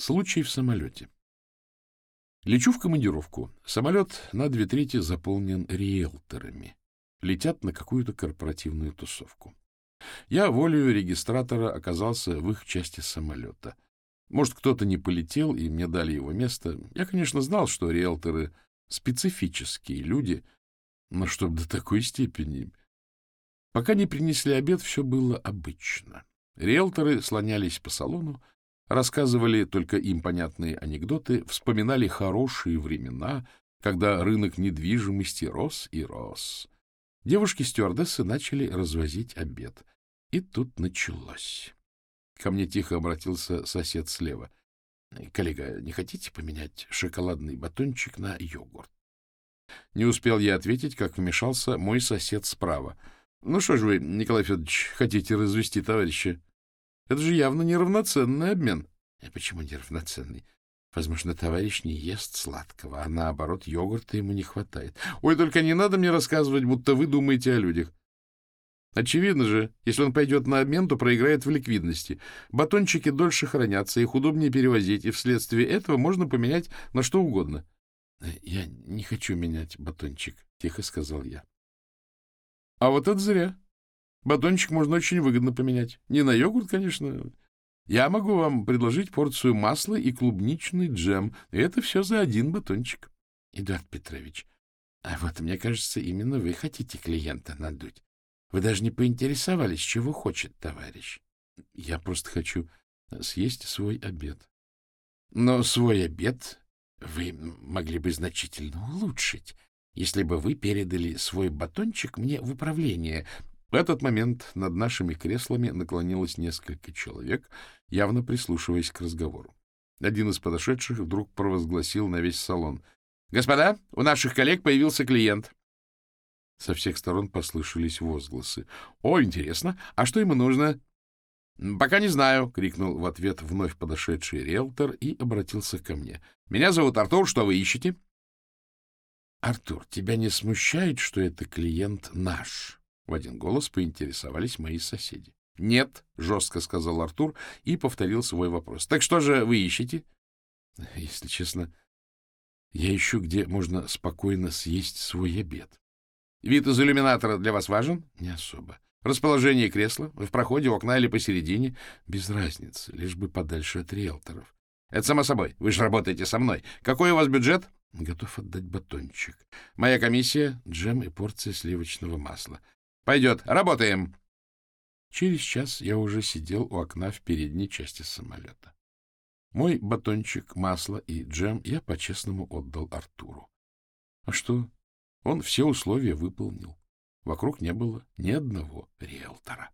Случай в самолете. Лечу в командировку. Самолет на две трети заполнен риэлторами. Летят на какую-то корпоративную тусовку. Я волею регистратора оказался в их части самолета. Может, кто-то не полетел, и мне дали его место. Я, конечно, знал, что риэлторы — специфические люди, но чтоб до такой степени... Пока не принесли обед, все было обычно. Риэлторы слонялись по салону, рассказывали только им понятные анекдоты, вспоминали хорошие времена, когда рынок недвижимости рос и рос. Девушки-стюардессы начали развозить обед. И тут началось. Ко мне тихо обратился сосед слева. — Коллега, не хотите поменять шоколадный батончик на йогурт? Не успел я ответить, как вмешался мой сосед справа. — Ну что ж вы, Николай Федорович, хотите развести товарища? Это же явно неравноценный обмен. А почему неравноценный? Возможно, товарищ не ест сладкого, а наоборот, йогурта ему не хватает. Ой, только не надо мне рассказывать, будто вы думаете о людях. Очевидно же, если он пойдет на обмен, то проиграет в ликвидности. Батончики дольше хранятся, их удобнее перевозить, и вследствие этого можно поменять на что угодно. — Я не хочу менять батончик, — тихо сказал я. — А вот это зря. Батончик можно очень выгодно поменять. Не на йогурт, конечно. Я могу вам предложить порцию масла и клубничный джем. И это все за один батончик. Эдуард Петрович, а вот мне кажется, именно вы хотите клиента надуть. Вы даже не поинтересовались, чего хочет товарищ. Я просто хочу съесть свой обед. Но свой обед вы могли бы значительно улучшить, если бы вы передали свой батончик мне в управление, в этот момент над нашими креслами наклонилось несколько человек, явно прислушиваясь к разговору. Один из подошедших вдруг провозгласил на весь салон. — Господа, у наших коллег появился клиент. Со всех сторон послышались возгласы. — О, интересно! А что ему нужно? — Пока не знаю, — крикнул в ответ вновь подошедший риэлтор и обратился ко мне. — Меня зовут Артур, что вы ищете? — Артур, тебя не смущает, что это клиент наш? В один голос поинтересовались мои соседи. — Нет, — жестко сказал Артур и повторил свой вопрос. — Так что же вы ищете? — Если честно, я ищу, где можно спокойно съесть свой обед. — Вид из иллюминатора для вас важен? — Не особо. — Расположение кресла? В проходе, окна или посередине? — Без разницы, лишь бы подальше от риэлторов. — Это само собой. Вы же работаете со мной. Какой у вас бюджет? — Готов отдать батончик. Моя комиссия — джем и порция сливочного масла. Пойдет. Работаем. Через час я уже сидел у окна в передней части самолета. Мой батончик, масло и джем я по-честному отдал Артуру. А что? Он все условия выполнил. Вокруг не было ни одного риэлтора.